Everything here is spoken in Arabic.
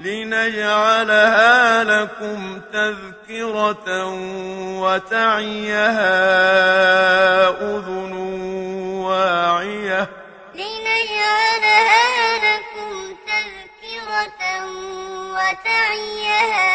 لنجعلها لكم تذكرة وتعيها أذن واعية لنجعلها لكم تذكرة وتعيها أذن